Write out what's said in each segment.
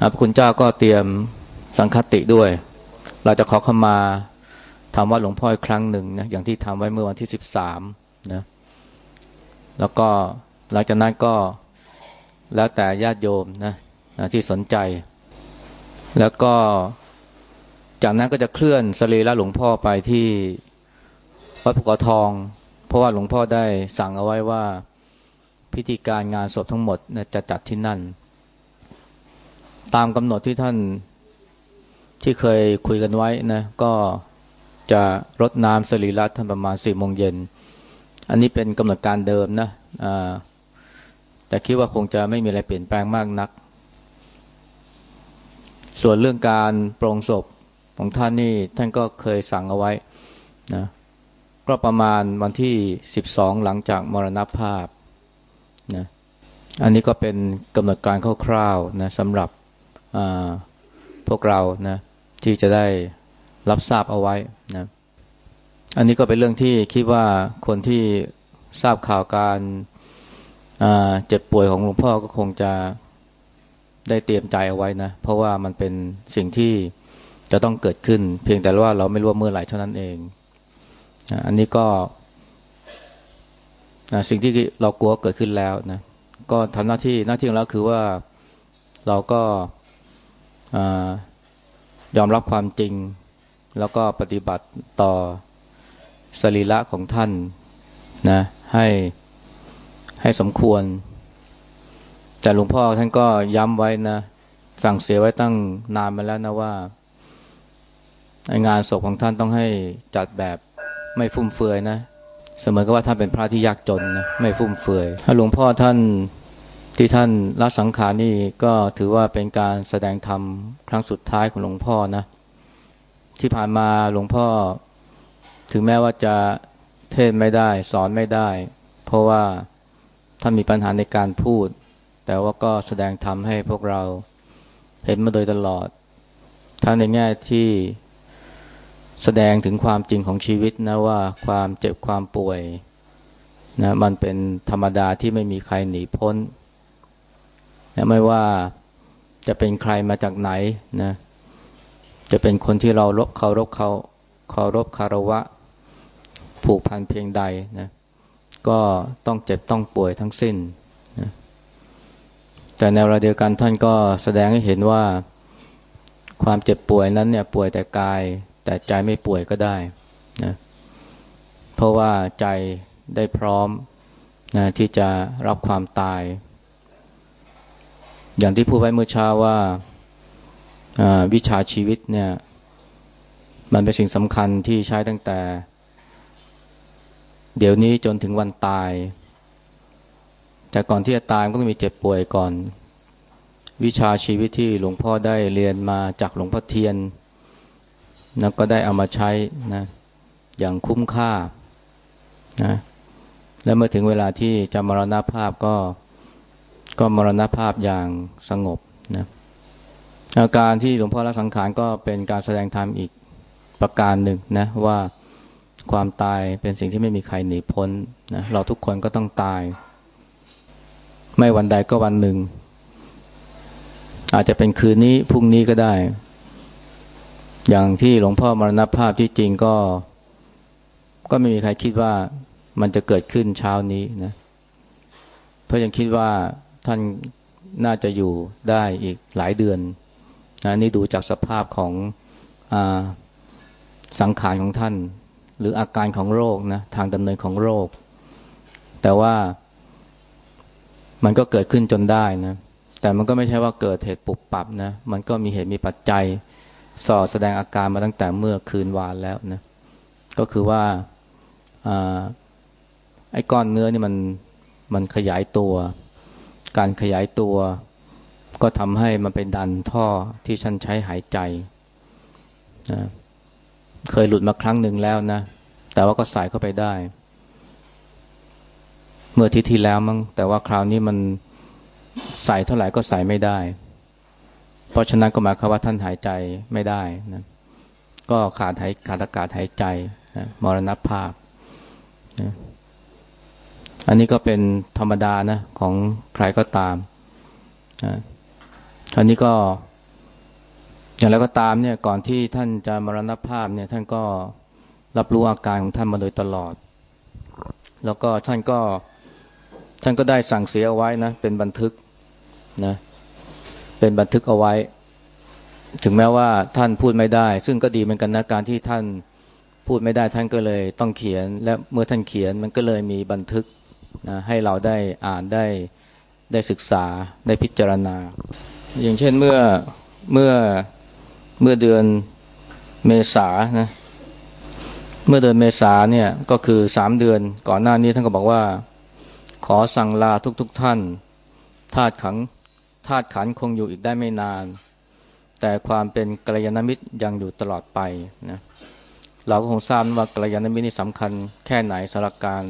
พระคุณเจ้าก็เตรียมสังคติด้วย เราจะขอเข้ามาทำวัดหลวงพ่ออีกครั้งหนึ่งนะอย่างที่ทำไว้เมื่อวันที่สิบสามนะแล้วก็หลังจากนั้นก็แล้วแต่ญาติโยมนะนะที่สนใจ แล้วก็จากนั้นก็จะเคลื่อนสรีระหลวงพ่อไปที่วัดภูเขาทอง เพราะว่าหลวงพ่อได้สั่งเอาไว้ว่าพิธีการงานศพทั้งหมดนะจะจัดที่นั่น ตามกำหนดที่ท่านที่เคยคุยกันไว้นะก็จะรดน้ำสรีระท่านประมาณสี่โมงเย็น อันนี้เป็นกำหนดการเดิมนะแต่คิดว่าคงจะไม่มีอะไรเปลี่ยนแปลงมากนัก ส่วนเรื่องการโปรงศพของท่านนี่ท่านก็เคยสั่งเอาไว้นะก็ประมาณวันที่สิบสองหลังจากมรณภาพนะอันนี้ก็เป็นกำหนดการคร่าวๆนะสำหรับ พวกเรานะที่จะได้รับทราบเอาไว้นะอันนี้ก็เป็นเรื่องที่คิดว่าคนที่ทราบข่าวการเจ็บป่วยของหลวงพ่อก็คงจะได้เตรียมใจเอาไว้นะ เพราะว่ามันเป็นสิ่งที่จะต้องเกิดขึ้น เพียงแต่ว่าเราไม่รู้ว่าเมื่อไหร่เท่านั้นเอง อันนี้ก็สิ่งที่เรากลัวเกิดขึ้นแล้วนะ ก็ทำหน้าที่หน้าที่ของเราคือว่าเราก็ ยอมรับความจริง แล้วก็ปฏิบัติต่อสรีระของท่านนะให้ให้สมควร แต่หลวงพ่อท่านก็ย้ำไว้นะ สั่งเสียไว้ตั้งนานมาแล้วนะว่า งานศพของท่านต้องให้จัดแบบไม่ฟุ่มเฟือยนะ เสมอกับว่าท่านเป็นพระที่ยากจนนะ ไม่ฟุ่มเฟือยถ้าหลวงพ่อท่าน ที่ท่านละสังขารนี่ก็ถือว่าเป็นการแสดงธรรมครั้งสุดท้ายของหลวงพ่อนะ ที่ผ่านมาหลวงพ่อ ถึงแม้ว่าจะเทศไม่ได้ สอนไม่ได้ เพราะว่าท่านมีปัญหาในการพูด แต่ว่าก็แสดงธรรมให้พวกเราเห็นมาโดยตลอด ทั้งในแง่ที่แสดงถึงความจริงของชีวิตนะว่าความเจ็บความป่วยนะมันเป็นธรรมดาที่ไม่มีใครหนีพ้น นะไม่ว่าจะเป็นใครมาจากไหนนะ จะเป็นคนที่เรารบเคารพเขาเคารพคารวะ ผูกพันเพียงใดนะ ก็ต้องเจ็บต้องป่วยทั้งสิ้นนะแต่ในเวลาเดียวกันท่านก็แสดงให้เห็นว่าความเจ็บป่วยนั้นเนี่ยป่วยแต่กาย แต่ใจไม่ป่วยก็ได้นะเพราะว่าใจได้พร้อมนะที่จะรับความตาย อย่างที่พูดไว้เมื่อเช้าว่าวิชาชีวิตเนี่ย มันเป็นสิ่งสำคัญที่ใช้ตั้งแต่ เดี๋ยวนี้จนถึงวันตาย แต่ก่อนที่จะตายก็ต้องมีเจ็บป่วยก่อน วิชาชีวิตที่หลวงพ่อได้เรียนมาจากหลวงพ่อเทียนนะก็ได้เอามาใช้นะอย่างคุ้มค่านะและเมื่อถึงเวลาที่จะมรณภาพก็ ก็มรณภาพอย่างสงบนะอาการที่หลวงพ่อละสังขารก็เป็นการแสดงธรรมอีกประการหนึ่งนะว่าความตายเป็นสิ่งที่ไม่มีใครหนีพ้นนะเราทุกคนก็ต้องตาย ไม่วันใดก็วันหนึ่ง อาจจะเป็นคืนนี้พรุ่งนี้ก็ได้ อย่างที่หลวงพ่อมรณภาพที่จริงก็ ก็ไม่มีใครคิดว่ามันจะเกิดขึ้นเช้านี้นะเพราะยังคิดว่า ท่านน่าจะอยู่ได้อีกหลายเดือนนะนี่ดูจากสภาพของอสังขารของท่าน หรืออาการของโรคนะทางดำเนินของโรค แต่ว่ามันก็เกิดขึ้นจนได้นะแต่มันก็ไม่ใช่ว่าเกิดเหตุปุบปับนะมันก็มีเหตุมีปัจจัยสอดแสดงอาการมาตั้งแต่เมื่อคืนวานแล้วนะก็คือว่าไอ้ก้อนเนื้อนี่มันมันขยายตัว การขยายตัว ก็ทำให้มันไปดันท่อที่ฉันใช้หายใจนะเคยหลุดมาครั้งหนึ่งแล้วนะ แต่ว่าก็ใส่เข้าไปได้ เมื่อทิศที่แล้วมั้งแต่ว่าคราวนี้มันใส่เท่าไหร่ก็ใส่ไม่ได้ เพราะฉะนั้นก็หมายความว่าท่านหายใจไม่ได้นะก็ขาดหายขาดอากาศหายใจนะมรณภาพนะ อันนี้ก็เป็นธรรมดานะของใครก็ตามนะท่านนี้ก็ อย่างไรก็ตามเนี่ยก่อนที่ท่านจะมรณภาพเนี่ยท่านก็รับรู้อาการของท่านมาโดยตลอด แล้วก็ท่านก็ท่านก็ได้สั่งเสียเอาไว้นะเป็นบันทึกนะเป็นบันทึกเอาไว้ ถึงแม้ว่าท่านพูดไม่ได้ ซึ่งก็ดีเหมือนกันนะการที่ท่านพูดไม่ได้ท่านก็เลยต้องเขียน และเมื่อท่านเขียนมันก็เลยมีบันทึก นะให้เราได้อ่านได้ได้ศึกษาได้พิจารณา อย่างเช่นเมื่อเมื่อเมื่อเดือนเมษานะเมื่อเดือนเมษาเนี่ยก็คือสามเดือนก่อนหน้านี้ท่านก็บอกว่า ขอสั่งลาทุกๆทท่านธาตุขังธาตุขันคงอยู่อีกได้ไม่นาน แต่ความเป็นกัลยาณมิตรยังอยู่ตลอดไปนะเราก็คงทราบว่ากัลยาณมิตรนี่สำคัญแค่ไหนสำหรับการ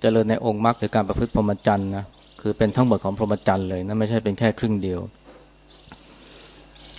เจริญในองค์มรรคหรือการประพฤติพรหมจรรย์นะคือเป็นทั้งหมดของพรหมจรรย์เลยนะไม่ใช่เป็นแค่ครึ่งเดียว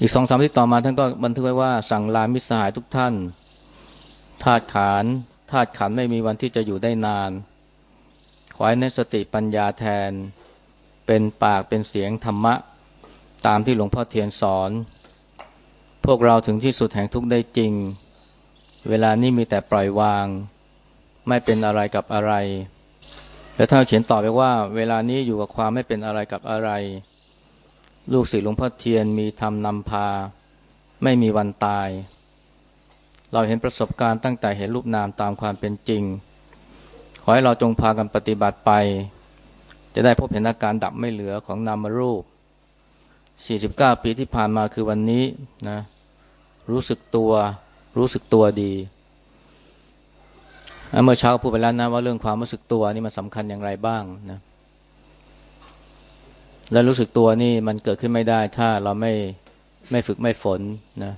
อีกสองสามที่ต่อมาท่านก็บันทึกไว้ว่าสั่งลามิสหายทุกท่านธาตุขันธาตุขันไม่มีวันที่จะอยู่ได้นาน ขอให้ในสติปัญญาแทน เป็นปากเป็นเสียงธรรมะ ตามที่หลวงพ่อเทียนสอน พวกเราถึงที่สุดแห่งทุกได้จริง เวลานี้มีแต่ปล่อยวาง ไม่เป็นอะไรกับอะไร แล้วท่านเขียนต่อไปว่า เวลานี้อยู่กับความไม่เป็นอะไรกับอะไร ลูกศิษย์หลวงพ่อเทียนมีธรรมนำพา ไม่มีวันตาย เราเห็นประสบการณ์ตั้งแต่เห็นรูปนามตามความเป็นจริง ขอให้เราจงพากันปฏิบัติไป จะได้พบเห็นอาการดับไม่เหลือของนามรูป 49 ปีที่ผ่านมาคือวันนี้นะรู้สึกตัว รู้สึกตัวดี เมื่อเช้าพูดไปแล้วนะว่าเรื่องความรู้สึกตัวนี่มันสำคัญอย่างไรบ้างนะและรู้สึกตัวนี่มันเกิดขึ้นไม่ได้ ถ้าเราไม่ไม่ฝึกไม่ฝนนะ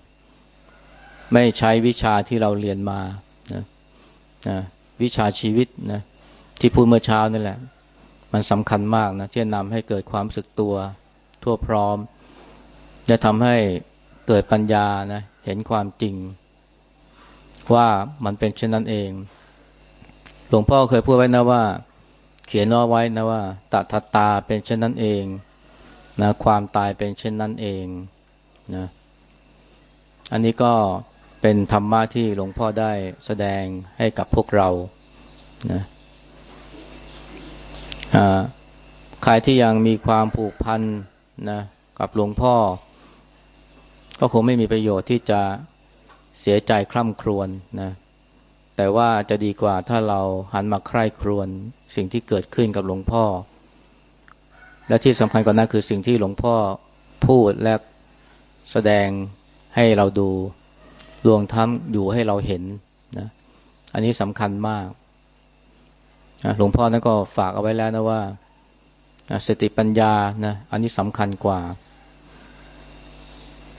ไม่ใช้วิชาที่เราเรียนมานะนะวิชาชีวิตนะที่พูดเมื่อเช้านี่แหละ มันสำคัญมากนะที่จะนำให้เกิดความรู้สึกตัวทั่วพร้อม จะทำให้เกิดปัญญานะเห็นความจริง ว่ามันเป็นเช่นนั้นเอง หลวงพ่อเคยพูดไว้นะว่า เขียนเอาไว้นะว่าตัทตาเป็นเช่นนั้นเองนะความตายเป็นเช่นนั้นเองนะอันนี้ก็เป็นธรรมะที่หลวงพ่อได้แสดงให้กับพวกเรานะใครที่ยังมีความผูกพันนะกับหลวงพ่อ ก็คงไม่มีประโยชน์ที่จะเสียใจคร่ำครวญนะ แต่ว่าจะดีกว่าถ้าเราหันมาใคร่ครวญสิ่งที่เกิดขึ้นกับหลวงพ่อ และที่สำคัญกว่านั้นคือสิ่งที่หลวงพ่อพูดและแสดงให้เราดูรวงทั้งอยู่ให้เราเห็นนะอันนี้สำคัญมากหลวงพ่อนั้นก็ฝากเอาไว้แล้วนะว่าสติปัญญานะอันนี้สำคัญกว่า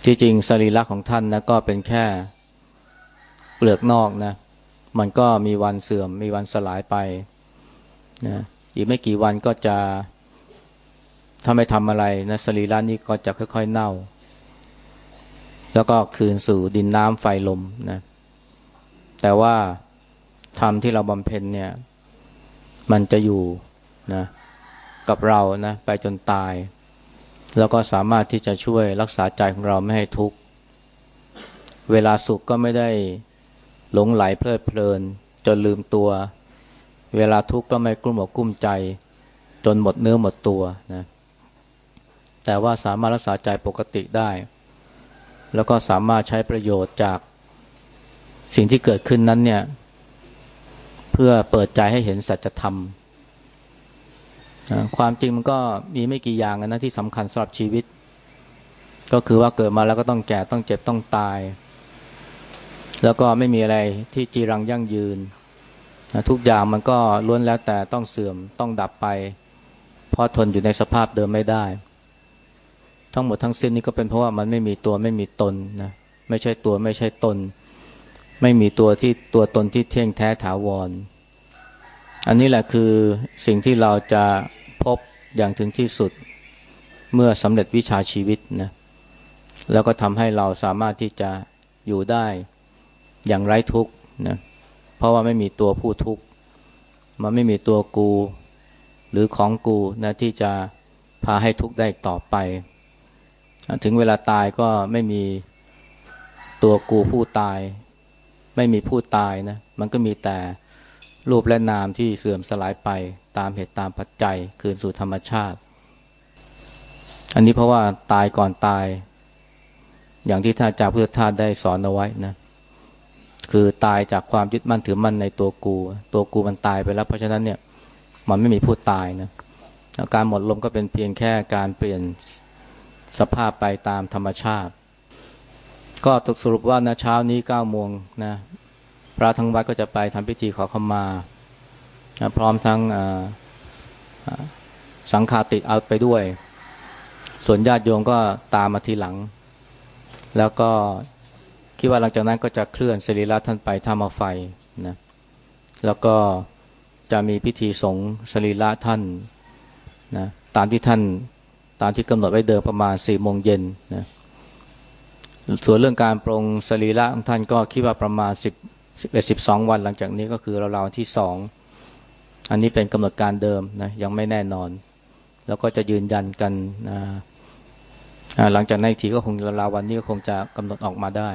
ที่จริงสรีระของท่านนะก็เป็นแค่เปลือกนอกนะ มันก็มีวันเสื่อม มีวันสลายไปนะอีกไม่กี่วันก็จะถ้าไม่ทำอะไรนะสรีระนี้ก็จะค่อย ๆ เน่า แล้วก็คืนสู่ดินน้ำไฟลมนะแต่ว่าธรรมที่เราบำเพ็ญเนี่ย มันจะอยู่นะกับเรานะไปจนตาย แล้วก็สามารถที่จะช่วยรักษาใจของเราไม่ให้ทุกข์ เวลาสุขก็ไม่ได้ หลงไหลเพลิดเพลิน จนลืมตัว เวลาทุกข์ก็ไม่กลุ้มอกกุ้มใจ จนหมดเนื้อหมดตัวนะแต่ว่าสามารถรักษาใจปกติได้ แล้วก็สามารถใช้ประโยชน์จากสิ่งที่เกิดขึ้นนั้นเนี่ย เพื่อเปิดใจให้เห็นสัจธรรม ความจริงมันก็มีไม่กี่อย่างนะที่สำคัญสำหรับชีวิต ก็คือว่าเกิดมาแล้วก็ต้องแก่ต้องเจ็บต้องตาย แล้วก็ไม่มีอะไรที่จีรังยั่งยืนนะทุกอย่างมันก็ล้วนแล้วแต่ต้องเสื่อมต้องดับไป เพราะทนอยู่ในสภาพเดิมไม่ได้ ทั้งหมดทั้งสิ้นนี้ก็เป็นเพราะว่ามันไม่มีตัวไม่มีตนนะไม่ใช่ตัวไม่ใช่ตน ไม่มีตัวที่ตัวตนที่เที่ยงแท้ถาวร อันนี้แหละคือสิ่งที่เราจะพบอย่างถึงที่สุดเมื่อสำเร็จวิชาชีวิตนะแล้วก็ทำให้เราสามารถที่จะอยู่ได้ อย่างไร้ทุกข์นะเพราะว่าไม่มีตัวผู้ทุกข์มันไม่มีตัวกู หรือของกูนะที่จะพาให้ทุกข์ได้ต่อไป ถึงเวลาตายก็ไม่มีตัวกูผู้ตาย ไม่มีผู้ตายนะมันก็มีแต่รูปและนามที่เสื่อมสลายไปตามเหตุตามปัจจัยคืนสู่ธรรมชาติ อันนี้เพราะว่าตายก่อนตาย อย่างที่ท่านอาจารย์พุทธทาสได้สอนเอาไว้นะ คือตายจากความยึดมั่นถือมั่นในตัวกู ตัวกูมันตายไปแล้ว เพราะฉะนั้นเนี่ยมันไม่มีผู้ตายนะการหมดลมก็เป็นเพียงแค่การเปลี่ยนสภาพไปตามธรรมชาติ ก็ตกสรุปว่านะเช้านี้เก้าโมงนะพระทั้งวัดก็จะไปทำพิธีขอขมานะพร้อมทั้งสังฆาติเอาไปด้วย ส่วนญาติโยมก็ตามมาทีหลัง แล้วก็ คิดว่าหลังจากนั้นก็จะเคลื่อนสรีระท่านไปท่ามาไฟนะแล้วก็จะมีพิธีสงสรีระท่านนะตามที่ท่านตามที่กำหนดไว้เดิมประมาณสี่โมงเย็นนะส่วนเรื่องการปรงสรีระของท่านก็คิดว่าประมาณสิบสิบเอ็ดสิบสองวันหลังจากนี้ก็คือราวๆที่สองอันนี้เป็นกำหนดการเดิมนะยังไม่แน่นอน แล้วก็จะยืนยันกันนะหลังจากนั้นทีก็คงราววันนี้ก็คงจะกำหนดออกมาได้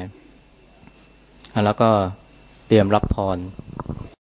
แล้วก็เตรียมรับพร